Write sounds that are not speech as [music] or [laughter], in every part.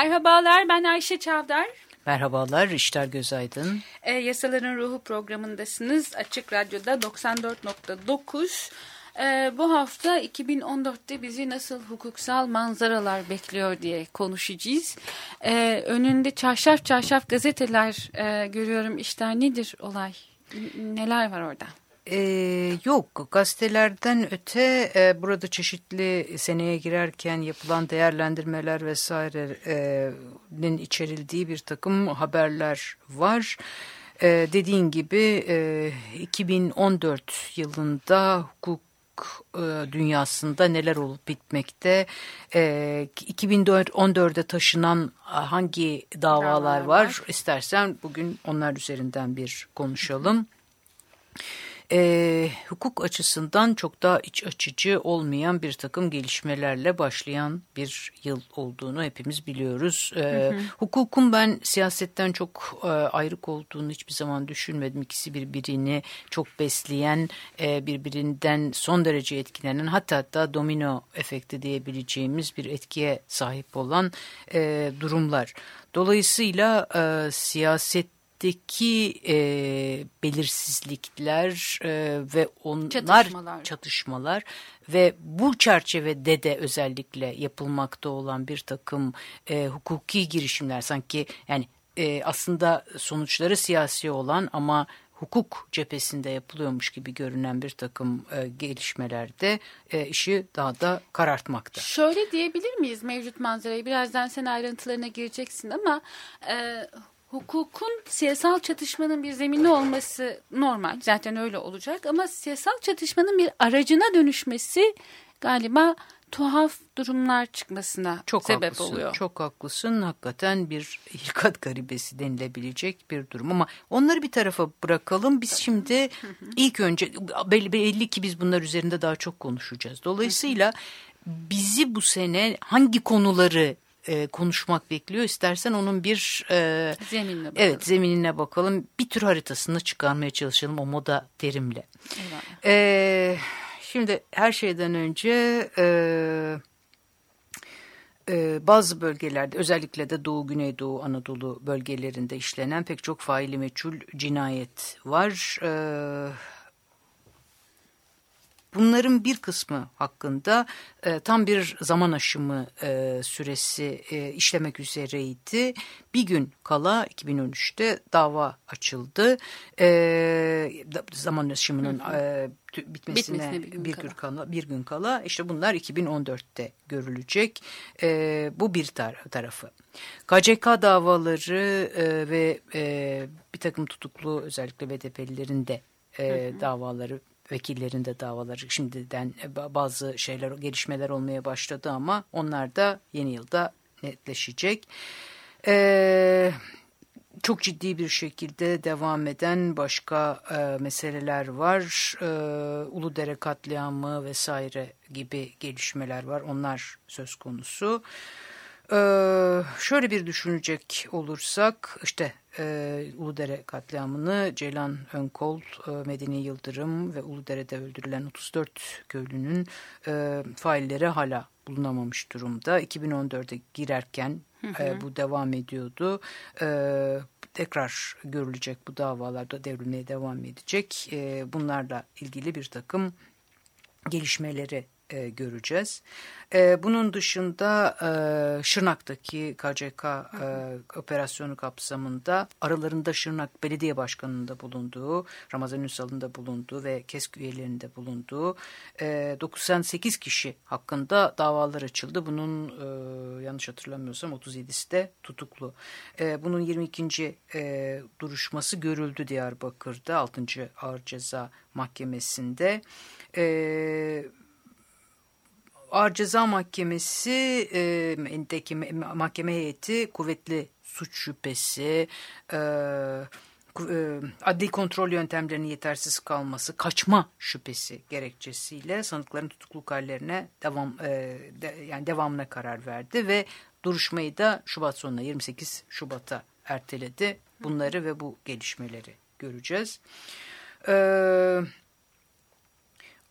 Merhabalar ben Ayşe Çavdar. Merhabalar İşler Gözaydın. E, Yasaların Ruhu programındasınız. Açık Radyo'da 94.9. E, bu hafta 2014'te bizi nasıl hukuksal manzaralar bekliyor diye konuşacağız. E, önünde çarşaf çarşaf gazeteler e, görüyorum. İşler nedir olay? N neler var orada? Ee, yok gazetelerden öte e, burada çeşitli seneye girerken yapılan değerlendirmeler vesairenin içerildiği bir takım haberler var. Ee, dediğin gibi e, 2014 yılında hukuk e, dünyasında neler olup bitmekte. E, 2014'e taşınan hangi davalar, var? İstersen bugün onlar üzerinden bir konuşalım e, hukuk açısından çok daha iç açıcı olmayan bir takım gelişmelerle başlayan bir yıl olduğunu hepimiz biliyoruz. E, hı hı. Hukukun ben siyasetten çok e, ayrık olduğunu hiçbir zaman düşünmedim. İkisi birbirini çok besleyen, e, birbirinden son derece etkilenen hatta hatta domino efekti diyebileceğimiz bir etkiye sahip olan e, durumlar. Dolayısıyla e, siyaset Irak'taki e, belirsizlikler e, ve onlar çatışmalar. çatışmalar ve bu çerçevede de özellikle yapılmakta olan bir takım e, hukuki girişimler sanki yani e, aslında sonuçları siyasi olan ama hukuk cephesinde yapılıyormuş gibi görünen bir takım e, gelişmelerde e, işi daha da karartmakta. Şöyle diyebilir miyiz mevcut manzarayı? Birazdan sen ayrıntılarına gireceksin ama e, hukukun siyasal çatışmanın bir zemini olması normal. Zaten öyle olacak ama siyasal çatışmanın bir aracına dönüşmesi galiba tuhaf durumlar çıkmasına çok sebep haklısın, oluyor. Çok haklısın. Hakikaten bir hilkat garibesi denilebilecek bir durum ama onları bir tarafa bırakalım. Biz şimdi ilk önce belli, belli ki biz bunlar üzerinde daha çok konuşacağız. Dolayısıyla bizi bu sene hangi konuları e, konuşmak bekliyor. İstersen onun bir e, zeminine bakalım. Evet zeminine bakalım. Bir tür haritasını çıkarmaya çalışalım o moda terimle. E, şimdi her şeyden önce e, e, bazı bölgelerde özellikle de Doğu Güneydoğu Anadolu bölgelerinde işlenen pek çok faili meçhul cinayet var. Evet Bunların bir kısmı hakkında e, tam bir zaman aşımı e, süresi e, işlemek üzereydi. Bir gün kala 2013'te dava açıldı. E, zaman aşımının e, bitmesine, bitmesine bir, gün bir, kala. kala bir gün kala işte bunlar 2014'te görülecek. E, bu bir tar tarafı. KCK davaları e, ve e, bir takım tutuklu özellikle BDP'lilerin de e, davaları vekillerinde davaları şimdiden e, bazı şeyler gelişmeler olmaya başladı ama onlar da yeni yılda netleşecek. Ee, çok ciddi bir şekilde devam eden başka e, meseleler var. E, Uludere katliamı vesaire gibi gelişmeler var. Onlar söz konusu. Ee, şöyle bir düşünecek olursak işte e, Uludere katliamını Ceylan Önkol, e, Medeni Yıldırım ve Uludere'de öldürülen 34 köylünün e, failleri hala bulunamamış durumda. 2014'e girerken hı hı. E, bu devam ediyordu. E, tekrar görülecek bu davalarda devrilmeye devam edecek. E, bunlarla ilgili bir takım gelişmeleri e, göreceğiz. E, bunun dışında e, Şırnak'taki KCK e, operasyonu kapsamında aralarında Şırnak Belediye Başkanı'nın da bulunduğu, Ramazan Ünsal'ın da bulunduğu ve KESK üyelerinin de bulunduğu e, 98 kişi hakkında davalar açıldı. Bunun e, yanlış hatırlamıyorsam 37'si de tutuklu. E, bunun 22. E, duruşması görüldü Diyarbakır'da 6. Ağır Ceza Mahkemesi'nde. E, Ağır Ceza Mahkemesi e, mahkeme heyeti kuvvetli suç şüphesi, e, e, adli kontrol yöntemlerinin yetersiz kalması, kaçma şüphesi gerekçesiyle sanıkların tutukluk hallerine devam e, yani devamına karar verdi ve duruşmayı da Şubat sonuna 28 Şubat'a erteledi. Bunları ve bu gelişmeleri göreceğiz.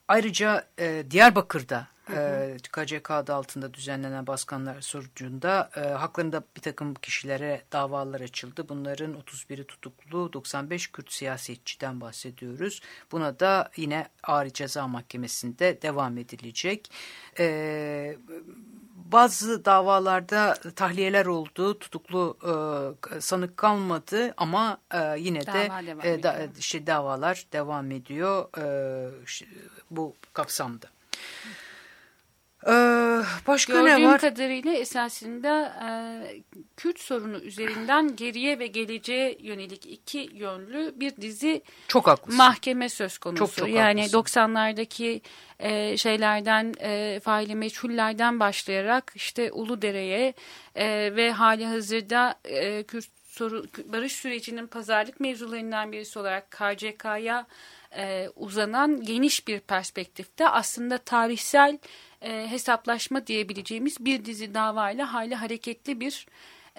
Ayrıca Diyarbakır'da e, KCK adı altında düzenlenen baskınlar sonucunda e, haklarında bir takım kişilere davalar açıldı. Bunların 31'i tutuklu, 95 Kürt siyasetçiden bahsediyoruz. Buna da yine Ağrı Ceza Mahkemesi'nde devam edilecek. E, bazı davalarda tahliyeler oldu, tutuklu e, sanık kalmadı ama e, yine Dava de e, da, işte davalar devam ediyor e, bu kapsamda. Ee, başka Gördüğüm ne var? kadarıyla esasında e, Kürt sorunu üzerinden geriye ve geleceğe yönelik iki yönlü bir dizi çok haklısın. mahkeme söz konusu. Çok, çok yani haklısın. 90'lardaki e, şeylerden e, faili meçhullerden başlayarak işte Uludere'ye e, ve hali hazırda e, Kürt soru, barış sürecinin pazarlık mevzularından birisi olarak KCK'ya e, uzanan geniş bir perspektifte aslında tarihsel e, hesaplaşma diyebileceğimiz bir dizi davayla hali hareketli bir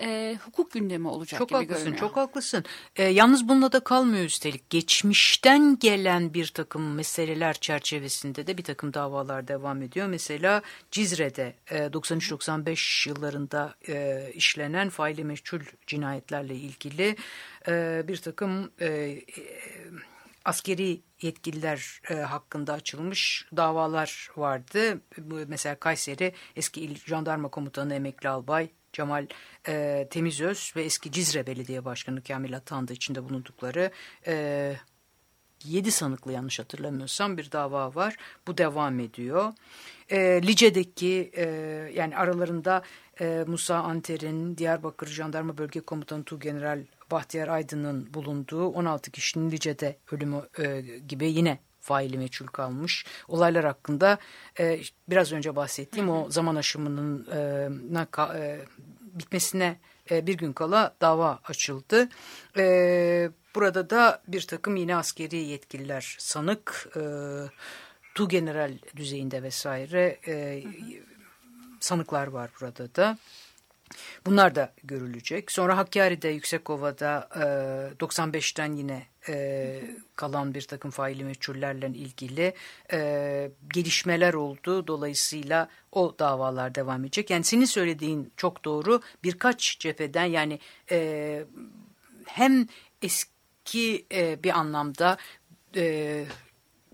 e, hukuk gündemi olacak çok gibi haklısın, görünüyor. Çok haklısın. E, yalnız bununla da kalmıyor üstelik. Geçmişten gelen bir takım meseleler çerçevesinde de bir takım davalar devam ediyor. Mesela Cizre'de e, 93-95 yıllarında e, işlenen faili meçhul cinayetlerle ilgili e, bir takım... E, e, askeri yetkililer e, hakkında açılmış davalar vardı. Mesela Kayseri eski il jandarma komutanı emekli albay Cemal e, Temizöz ve eski Cizre Belediye Başkanı Kamil Atan'da içinde bulundukları e, 7 sanıklı yanlış hatırlamıyorsam bir dava var. Bu devam ediyor. E, Lice'deki e, yani aralarında e, Musa Anter'in Diyarbakır Jandarma Bölge Komutanı Tuğgeneral Bahtiyar Aydın'ın bulunduğu 16 kişinin Lice'de ölümü e, gibi yine faili meçhul kalmış olaylar hakkında e, biraz önce bahsettiğim hı hı. o zaman aşımının e, e, bitmesine e, bir gün kala dava açıldı. E, burada da bir takım yine askeri yetkililer sanık e, tu general düzeyinde vesaire e, sanıklar var burada da. Bunlar da görülecek. Sonra Hakkari'de, Yüksekova'da e, 95'ten yine e, kalan bir takım faili meçhullerle ilgili e, gelişmeler oldu. Dolayısıyla o davalar devam edecek. Yani senin söylediğin çok doğru. Birkaç cepheden yani e, hem eski e, bir anlamda e,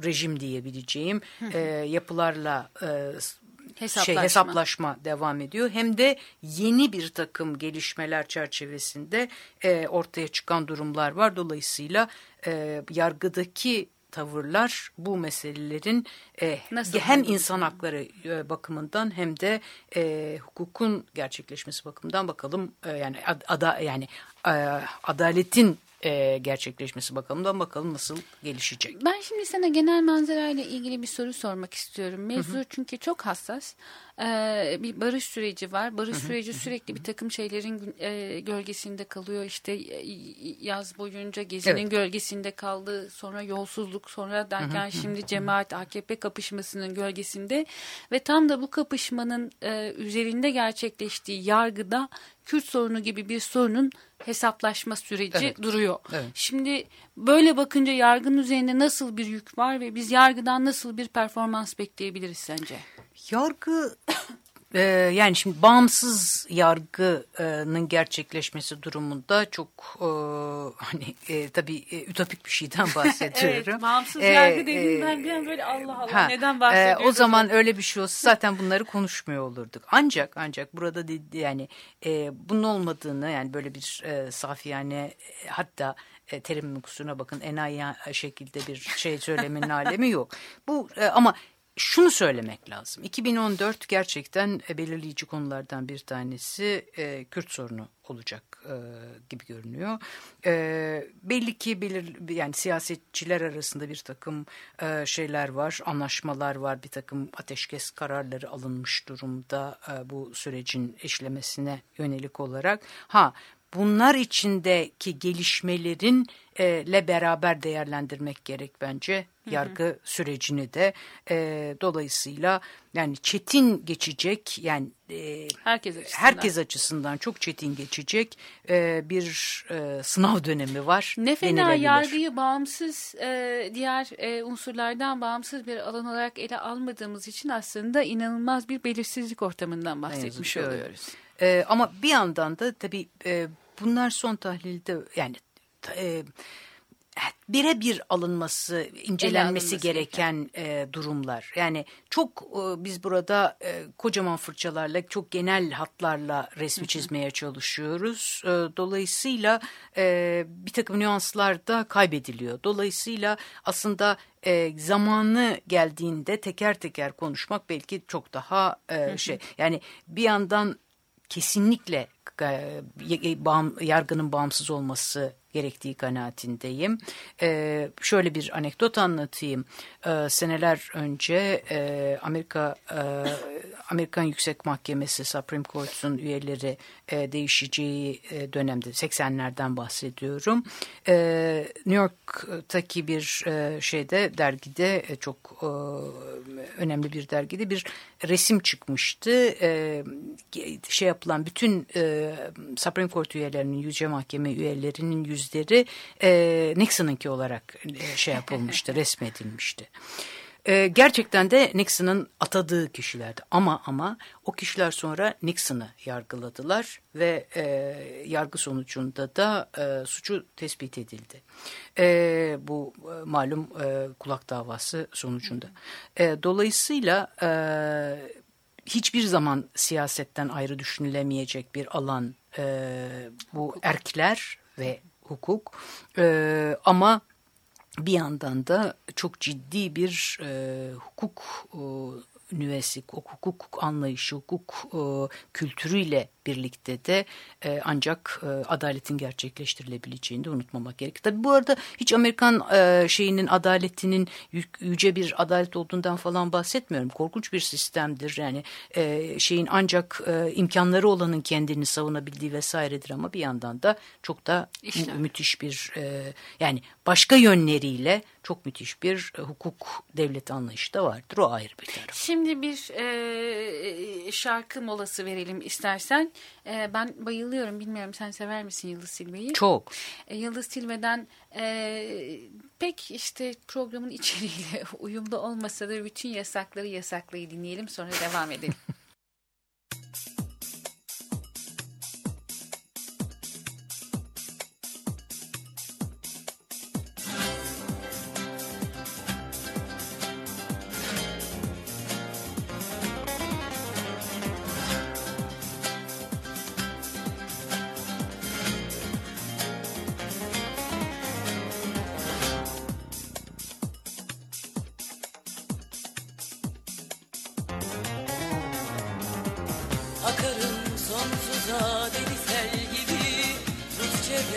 rejim diyebileceğim e, yapılarla e, hesaplaşma. Şey, hesaplaşma devam ediyor. Hem de yeni bir takım gelişmeler çerçevesinde e, ortaya çıkan durumlar var. Dolayısıyla e, yargıdaki tavırlar bu meselelerin e, hem insan hakları e, bakımından hem de e, hukukun gerçekleşmesi bakımından bakalım e, yani ada yani adaletin e, gerçekleşmesi bakalım bakalım nasıl gelişecek. Ben şimdi sana genel manzara ile ilgili bir soru sormak istiyorum. Mevzu hı hı. çünkü çok hassas. Ee, bir barış süreci var. Barış hı hı. süreci sürekli bir takım şeylerin e, gölgesinde kalıyor. İşte e, yaz boyunca gezinin evet. gölgesinde kaldı. Sonra yolsuzluk sonra derken hı hı. şimdi cemaat AKP kapışmasının gölgesinde ve tam da bu kapışmanın e, üzerinde gerçekleştiği yargıda Kürt sorunu gibi bir sorunun hesaplaşma süreci evet. duruyor. Evet. Şimdi böyle bakınca yargının üzerinde nasıl bir yük var ve biz yargıdan nasıl bir performans bekleyebiliriz sence? Yargı Ee, yani şimdi bağımsız yargının gerçekleşmesi durumunda çok e, hani e, tabii e, ütopik bir şeyden [laughs] bahsediyorum. evet, bağımsız ee, yargı dediğinden bir an böyle Allah Allah ha, neden bahsediyoruz? E, o zaman öyle bir şey olsa zaten bunları konuşmuyor olurduk. Ancak ancak burada dedi yani e, bunun olmadığını yani böyle bir e, safiyane hatta e, terimin kusuruna bakın enayi şekilde bir şey söylemenin [laughs] alemi yok. Bu e, ama şunu söylemek lazım. 2014 gerçekten e, belirleyici konulardan bir tanesi e, Kürt sorunu olacak e, gibi görünüyor. E, belli ki belir yani siyasetçiler arasında bir takım e, şeyler var, anlaşmalar var, bir takım ateşkes kararları alınmış durumda e, bu sürecin işlemesine yönelik olarak. Ha bunlar içindeki gelişmelerin e, le beraber değerlendirmek gerek bence yargı hı hı. sürecini de e, dolayısıyla yani çetin geçecek yani e, herkes açısından. herkes açısından çok çetin geçecek e, bir e, sınav dönemi var. Ne fena yargıyı bağımsız e, diğer e, unsurlardan bağımsız bir alan olarak ele almadığımız için aslında inanılmaz bir belirsizlik ortamından bahsetmiş oluyoruz. E, ama bir yandan da tabii e, bunlar son tahlilde yani e, birebir alınması, incelenmesi gereken e, durumlar. Yani çok e, biz burada e, kocaman fırçalarla, çok genel hatlarla resmi çizmeye çalışıyoruz. E, dolayısıyla e, bir takım nüanslar da kaybediliyor. Dolayısıyla aslında e, zamanı geldiğinde teker teker konuşmak belki çok daha e, şey. Yani bir yandan kesinlikle e, yargının bağımsız olması gerektiği kanaatindeyim. E, şöyle bir anekdot anlatayım. E, seneler önce e, Amerika e, Amerikan Yüksek Mahkemesi Supreme Court'un üyeleri e, değişeceği e, dönemde 80'lerden bahsediyorum. E, New York'taki bir e, şeyde dergide e, çok e, önemli bir dergide bir resim çıkmıştı. E, şey yapılan bütün e, Supreme Court üyelerinin, Yüce Mahkeme üyelerinin yüzleri e, Nixon'ınki olarak e, şey yapılmıştı, [laughs] resmedilmişti. E, gerçekten de Nixon'ın atadığı kişilerdi ama ama o kişiler sonra Nixon'ı yargıladılar ve e, yargı sonucunda da e, suçu tespit edildi. E, bu e, malum e, kulak davası sonucunda. E, dolayısıyla e, hiçbir zaman siyasetten ayrı düşünülemeyecek bir alan e, bu erkler ve hukuk. E, ama bir yandan da çok ciddi bir e, hukuk e, nüvesi, hukuk anlayışı, hukuk e, kültürüyle birlikte de e, ancak e, adaletin gerçekleştirilebileceğini de unutmamak gerekir. Tabii bu arada hiç Amerikan e, şeyinin adaletinin yüce bir adalet olduğundan falan bahsetmiyorum. Korkunç bir sistemdir. Yani e, şeyin ancak e, imkanları olanın kendini savunabildiği vesairedir ama bir yandan da çok da işte. müthiş bir e, yani başka yönleriyle çok müthiş bir e, hukuk devleti anlayışı da vardır. O ayrı bir taraf. Şimdi bir e, şarkı molası verelim istersen. E, ben bayılıyorum. Bilmiyorum sen sever misin Yıldız Silve'yi? Çok. E, Yıldız Silve'den e, pek işte programın içeriğiyle [laughs] uyumlu olmasa da bütün yasakları yasaklayı dinleyelim sonra devam edelim. [laughs]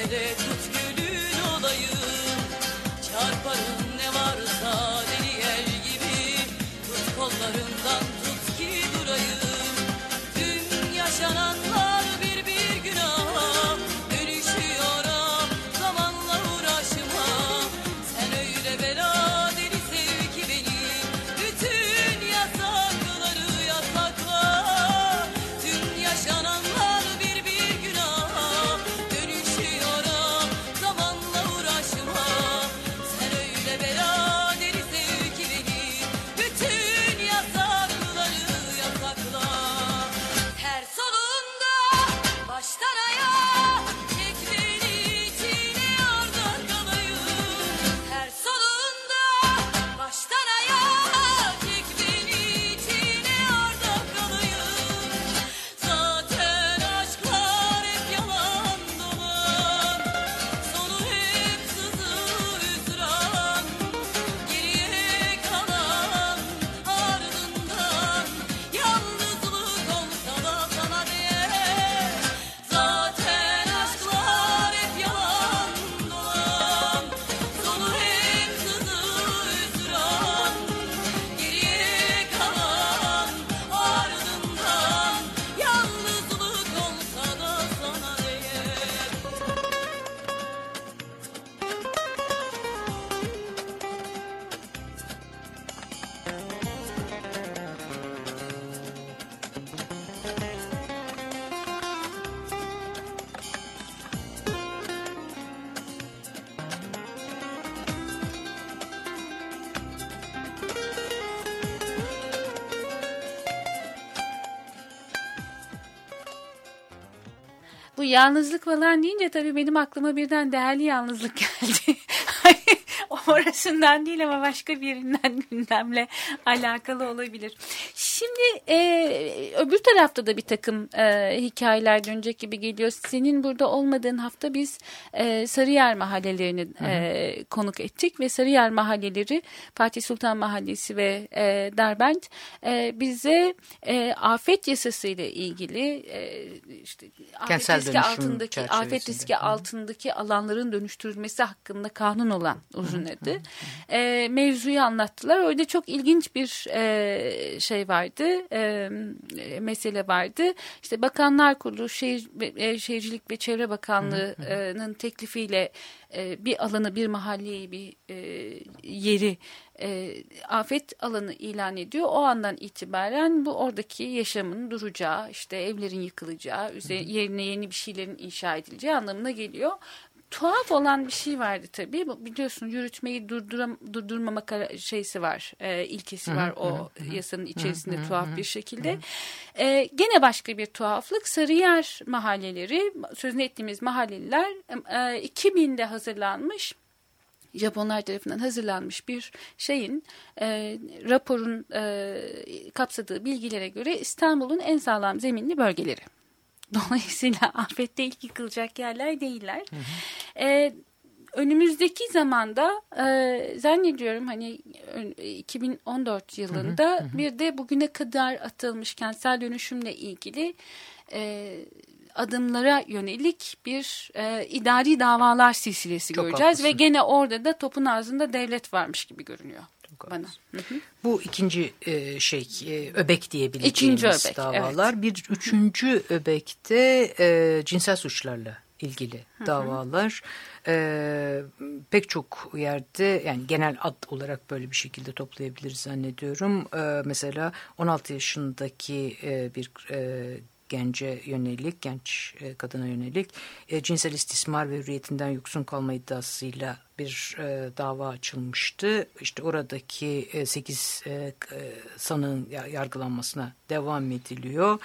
でつけ Bu yalnızlık falan deyince tabii benim aklıma birden değerli yalnızlık geldi. [laughs] Orasından değil ama başka birinden gündemle alakalı olabilir. Şimdi e, öbür tarafta da bir takım e, hikayeler dönecek gibi geliyor. Senin burada olmadığın hafta biz e, Sarıyer mahallelerini e, konuk ettik ve Sarıyer mahalleleri Fatih Sultan Mahallesi ve e, Derbent e, bize e, afet yasası ile ilgili e, işte afet riski altındaki afet riski altındaki alanların dönüştürülmesi hakkında kanun olan uzun adı. E, mevzuyu anlattılar. Orada çok ilginç bir e, şey vardı, e, mesele vardı. İşte Bakanlar Kurulu, Şehir, e, Şehircilik ve Çevre Bakanlığı'nın teklifiyle e, bir alanı, bir mahalleyi, bir e, yeri e, afet alanı ilan ediyor. O andan itibaren bu oradaki yaşamın duracağı, işte evlerin yıkılacağı, üzerine, yerine yeni bir şeylerin inşa edileceği anlamına geliyor tuhaf olan bir şey vardı tabii. Biliyorsun yürütmeyi durduram, durdurmama şeysi var, e, ilkesi var o yasanın içerisinde tuhaf bir şekilde. E, gene başka bir tuhaflık Sarıyer mahalleleri, sözünü ettiğimiz mahalleliler e, 2000'de hazırlanmış Japonlar tarafından hazırlanmış bir şeyin e, raporun e, kapsadığı bilgilere göre İstanbul'un en sağlam zeminli bölgeleri. [laughs] Dolayısıyla afette ilk yıkılacak yerler değiller. Hı hı. Ee, önümüzdeki zamanda e, zannediyorum hani 2014 yılında hı hı hı. bir de bugüne kadar atılmış kentsel dönüşümle ilgili e, adımlara yönelik bir e, idari davalar silsilesi Çok göreceğiz haklısın. ve gene orada da topun ağzında devlet varmış gibi görünüyor bana. Hı hı. Bu ikinci e, şey e, öbek diyebileceğimiz öbek, davalar. Evet. Bir üçüncü öbekte e, cinsel suçlarla ilgili hı hı. davalar. E, pek çok yerde yani genel ad olarak böyle bir şekilde toplayabiliriz zannediyorum. E, mesela 16 yaşındaki e, bir e, gence yönelik, genç e, kadına yönelik e, cinsel istismar ve hürriyetinden yoksun kalma iddiasıyla bir e, dava açılmıştı. İşte oradaki e, 8 e, e, sanığın yargılanmasına devam ediliyor.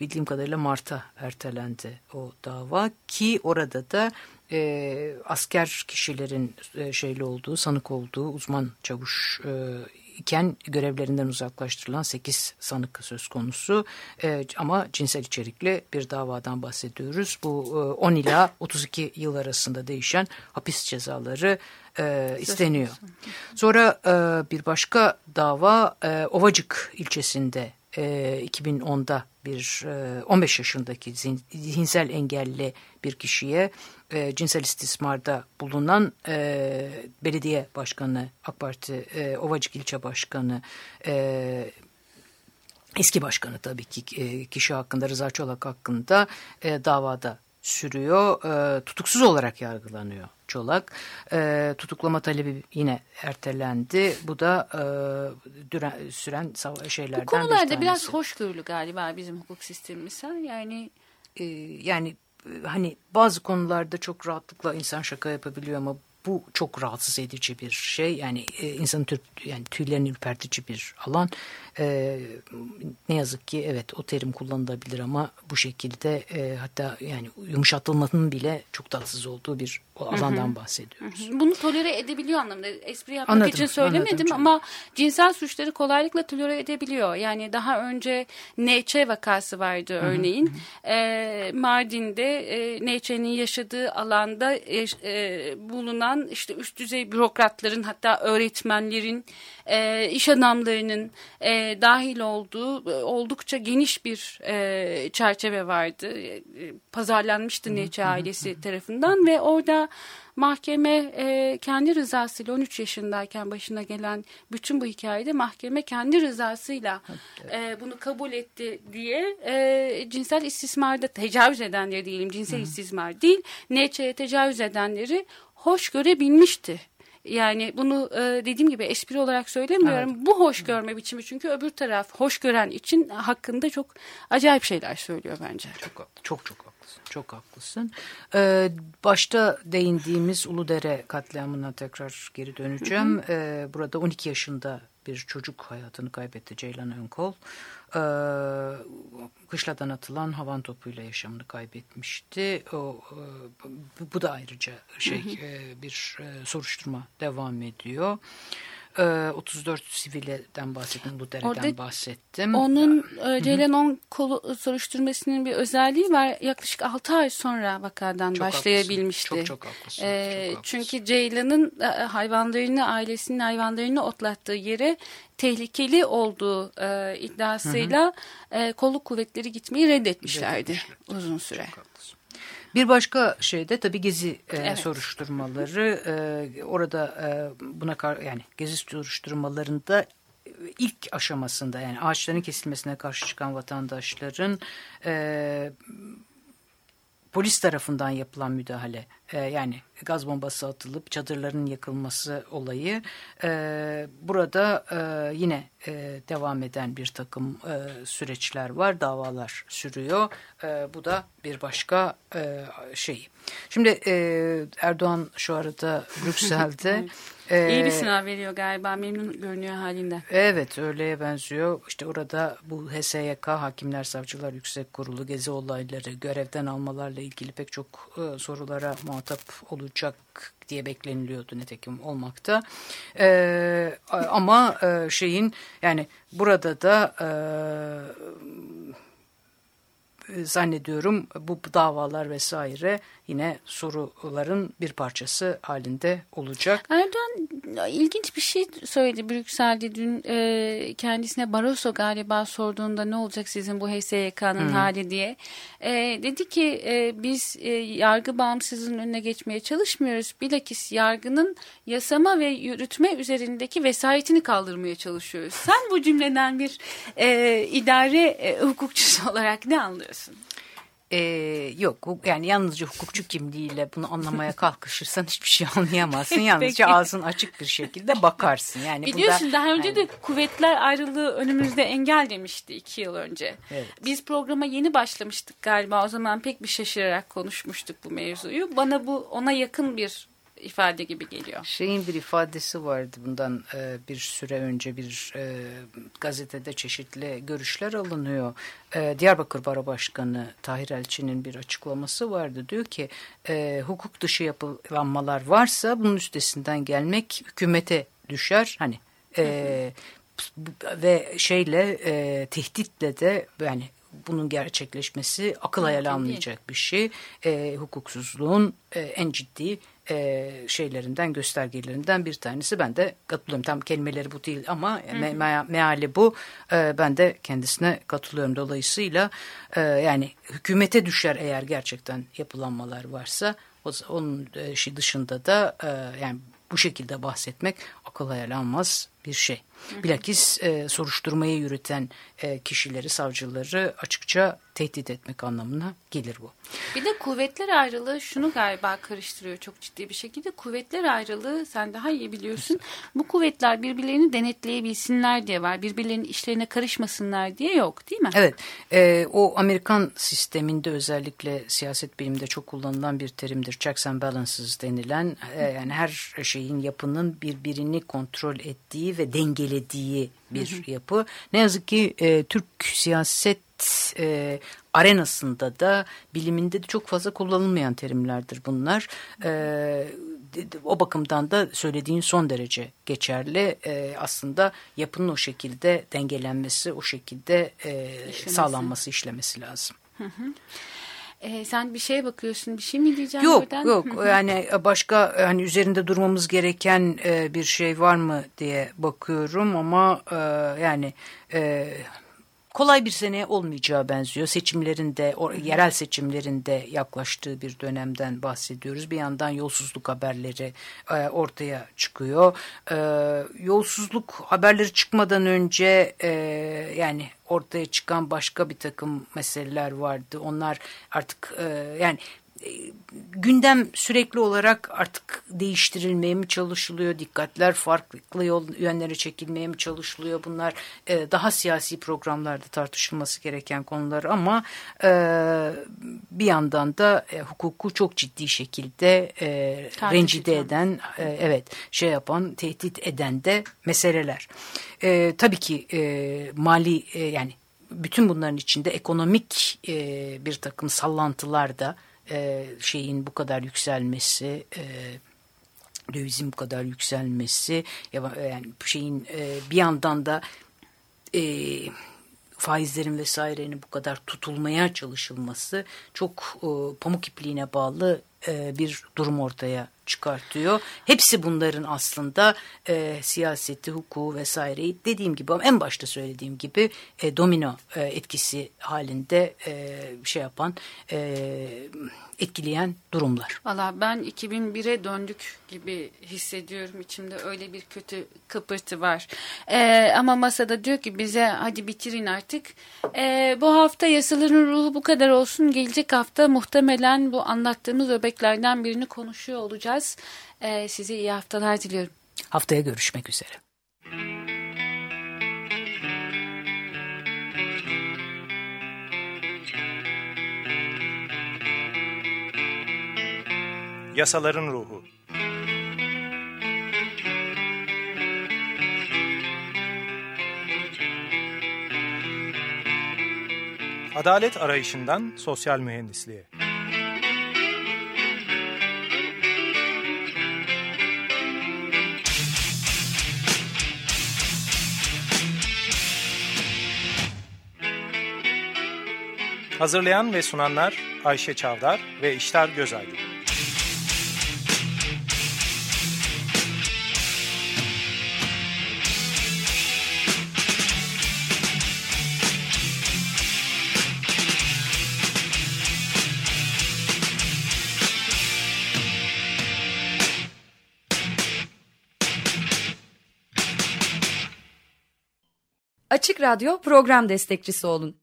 Bildiğim kadarıyla Mart'a ertelendi o dava ki orada da e, asker kişilerin e, şeyli olduğu, sanık olduğu uzman çavuş e, iken görevlerinden uzaklaştırılan 8 sanık söz konusu. E, ama cinsel içerikli bir davadan bahsediyoruz. Bu e, 10 ila 32 yıl arasında değişen hapis cezaları e, isteniyor. Sonra e, bir başka dava e, Ovacık ilçesinde e, 2010'da bir e, 15 yaşındaki zihinsel engelli bir kişiye e, cinsel istismarda bulunan e, belediye başkanı, AK Parti e, Ovacık ilçe başkanı, e, eski başkanı tabii ki e, kişi hakkında Rıza Çolak hakkında e, davada sürüyor. E, tutuksuz olarak yargılanıyor Çolak. E, tutuklama talebi yine ertelendi. Bu da e, düren, süren şeylerden Bu konularda bir biraz hoşgörülü galiba bizim hukuk sistemimiz. Yani e, yani hani bazı konularda çok rahatlıkla insan şaka yapabiliyor ama bu çok rahatsız edici bir şey. Yani e, insanın tür, yani tüylerini ürpertici bir alan. E, ne yazık ki evet o terim kullanılabilir ama bu şekilde e, hatta yani yumuşatılmanın bile çok tatsız olduğu bir alandan hı hı. bahsediyoruz. Hı hı. Bunu tolere edebiliyor anlamda. Espri yapmak anladım, için söylemedim anladım, ama cinsel suçları kolaylıkla tolere edebiliyor. Yani daha önce NÇ vakası vardı örneğin. Hı hı. E, Mardin'de e, NÇ'nin yaşadığı alanda e, e, bulunan işte üst düzey bürokratların hatta öğretmenlerin e, iş adamlarının e, dahil olduğu e, oldukça geniş bir e, çerçeve vardı. E, pazarlanmıştı Neçe ailesi tarafından ve orada mahkeme e, kendi rızasıyla 13 yaşındayken başına gelen bütün bu hikayede mahkeme kendi rızasıyla e, bunu kabul etti diye e, cinsel istismarda tecavüz edenleri diyelim cinsel Hı. istismar değil Neçe'ye tecavüz edenleri hoş görebilmişti yani bunu e, dediğim gibi espri olarak söylemiyorum. Evet. Bu hoş görme biçimi çünkü öbür taraf hoş gören için hakkında çok acayip şeyler söylüyor bence. Çok çok çok haklısın. Çok haklısın. Ee, başta değindiğimiz Uludere katliamına tekrar geri döneceğim. Ee, burada 12 yaşında bir çocuk hayatını kaybetti Ceylan Önkol. E, kışladan atılan havan topuyla yaşamını kaybetmişti. O, e, bu da ayrıca şey e, bir e, soruşturma devam ediyor. 34 ee, sivilden bahsettim, bu dereden Orada bahsettim. Onun e, Ceylan On kolu soruşturmasının bir özelliği var. Yaklaşık 6 ay sonra vakadan çok başlayabilmişti. Haklısın. Çok çok haklısın. Ee, çok haklısın. Çünkü Ceylan'ın e, hayvanlarını, ailesinin hayvanlarını otlattığı yere tehlikeli olduğu e, iddiasıyla hı hı. E, kolluk kuvvetleri gitmeyi reddetmişlerdi Reddetmişler. uzun süre. Çok haklısın. Bir başka şey de tabii gezi e, evet. soruşturmaları. E, orada e, buna kar, yani gezi soruşturmalarında ilk aşamasında yani ağaçların kesilmesine karşı çıkan vatandaşların e, polis tarafından yapılan müdahale e, yani gaz bombası atılıp çadırların yakılması olayı e, burada e, yine e, devam eden bir takım e, süreçler var davalar sürüyor e, bu da bir başka e, şey. Şimdi e, Erdoğan şu arada [laughs] Brüksel'de Ee, İyi bir sınav veriyor galiba memnun görünüyor halinde. Evet öyleye benziyor. İşte orada bu HSYK Hakimler Savcılar Yüksek Kurulu gezi olayları görevden almalarla ilgili pek çok e, sorulara muhatap olacak diye bekleniliyordu nitekim olmakta. E, ama şeyin yani burada da e, zannediyorum bu davalar vesaire yine soruların bir parçası halinde olacak. Erdoğan ilginç bir şey söyledi Brüksel'de dün e, kendisine Barroso galiba sorduğunda ne olacak sizin bu HSYK'nın hali diye. E, dedi ki e, biz e, yargı bağımsızlığının önüne geçmeye çalışmıyoruz. Bilakis yargının yasama ve yürütme üzerindeki vesayetini kaldırmaya çalışıyoruz. Sen bu cümleden bir e, idare e, hukukçusu olarak ne anlıyorsun? Ee, yok yani yalnızca hukukçu kimliğiyle bunu anlamaya kalkışırsan hiçbir şey anlayamazsın. [laughs] Yalnızca ağzın açık bir şekilde bakarsın. Yani Biliyorsun burada, daha önce yani... de kuvvetler ayrılığı önümüzde engel demişti iki yıl önce. Evet. Biz programa yeni başlamıştık galiba o zaman pek bir şaşırarak konuşmuştuk bu mevzuyu. Bana bu ona yakın bir ifade gibi geliyor. Şeyin bir ifadesi vardı bundan e, bir süre önce bir e, gazetede çeşitli görüşler alınıyor. E, Diyarbakır Baro Başkanı Tahir Elçi'nin bir açıklaması vardı. Diyor ki e, hukuk dışı yapılanmalar varsa bunun üstesinden gelmek hükümete düşer. Hani e, ve şeyle e, tehditle de yani bunun gerçekleşmesi akıl hayal almayacak bir şey. E, hukuksuzluğun e, en ciddi e, şeylerinden, göstergelerinden bir tanesi. Ben de katılıyorum. Tam kelimeleri bu değil ama Me me meali bu. E, ben de kendisine katılıyorum. Dolayısıyla e, yani hükümete düşer eğer gerçekten yapılanmalar varsa onun e, şey dışında da e, yani bu şekilde bahsetmek akıl hayal almaz bir şey. Bilakis e, soruşturmayı yürüten e, kişileri, savcıları açıkça tehdit etmek anlamına gelir bu. Bir de kuvvetler ayrılığı şunu galiba karıştırıyor çok ciddi bir şekilde. Kuvvetler ayrılığı sen daha iyi biliyorsun. Bu kuvvetler birbirlerini denetleyebilsinler diye var. Birbirlerinin işlerine karışmasınlar diye yok değil mi? Evet. E, o Amerikan sisteminde özellikle siyaset biliminde çok kullanılan bir terimdir. Checks and balances denilen e, yani her şeyin yapının birbirini kontrol ettiği ve dengelediği bir hı hı. yapı. Ne yazık ki e, Türk siyaset e, arenasında da biliminde de çok fazla kullanılmayan terimlerdir bunlar. E, o bakımdan da söylediğin son derece geçerli. E, aslında yapının o şekilde dengelenmesi, o şekilde e, sağlanması, işlemesi lazım. Hı hı. E, sen bir şeye bakıyorsun, bir şey mi diyeceğim yok, buradan? Yok, yani başka hani üzerinde durmamız gereken e, bir şey var mı diye bakıyorum ama e, yani e, kolay bir sene olmayacağı benziyor. Seçimlerinde, yerel seçimlerinde yaklaştığı bir dönemden bahsediyoruz. Bir yandan yolsuzluk haberleri e, ortaya çıkıyor. E, yolsuzluk haberleri çıkmadan önce e, yani ortaya çıkan başka bir takım meseleler vardı. Onlar artık e, yani gündem sürekli olarak artık değiştirilmeye mi çalışılıyor? Dikkatler farklı yol, yönlere çekilmeye mi çalışılıyor? Bunlar e, daha siyasi programlarda tartışılması gereken konular ama e, bir yandan da e, hukuku çok ciddi şekilde e, rencide eden, e, evet şey yapan, tehdit eden de meseleler. E, tabii ki e, mali e, yani bütün bunların içinde ekonomik e, bir takım sallantılar da e, şeyin bu kadar yükselmesi, e, dövizin bu kadar yükselmesi, yani şeyin e, bir yandan da e, faizlerin vesairenin bu kadar tutulmaya çalışılması çok e, pamuk ipliğine bağlı e, bir durum ortaya çıkartıyor. Hepsi bunların aslında e, siyaseti, hukuku vesaireyi dediğim gibi en başta söylediğim gibi e, domino e, etkisi halinde e, şey yapan e, etkileyen durumlar. Valla ben 2001'e döndük gibi hissediyorum içimde öyle bir kötü kıpırtı var. E, ama masada diyor ki bize hadi bitirin artık. E, bu hafta yasaların ruhu bu kadar olsun. Gelecek hafta muhtemelen bu anlattığımız öbeklerden birini konuşuyor olacağız. E, size iyi haftalar diliyorum. Haftaya görüşmek üzere. Yasaların Ruhu Adalet arayışından sosyal mühendisliğe. Hazırlayan ve sunanlar Ayşe Çavdar ve İşler Gözaydın. Açık Radyo program destekçisi olun.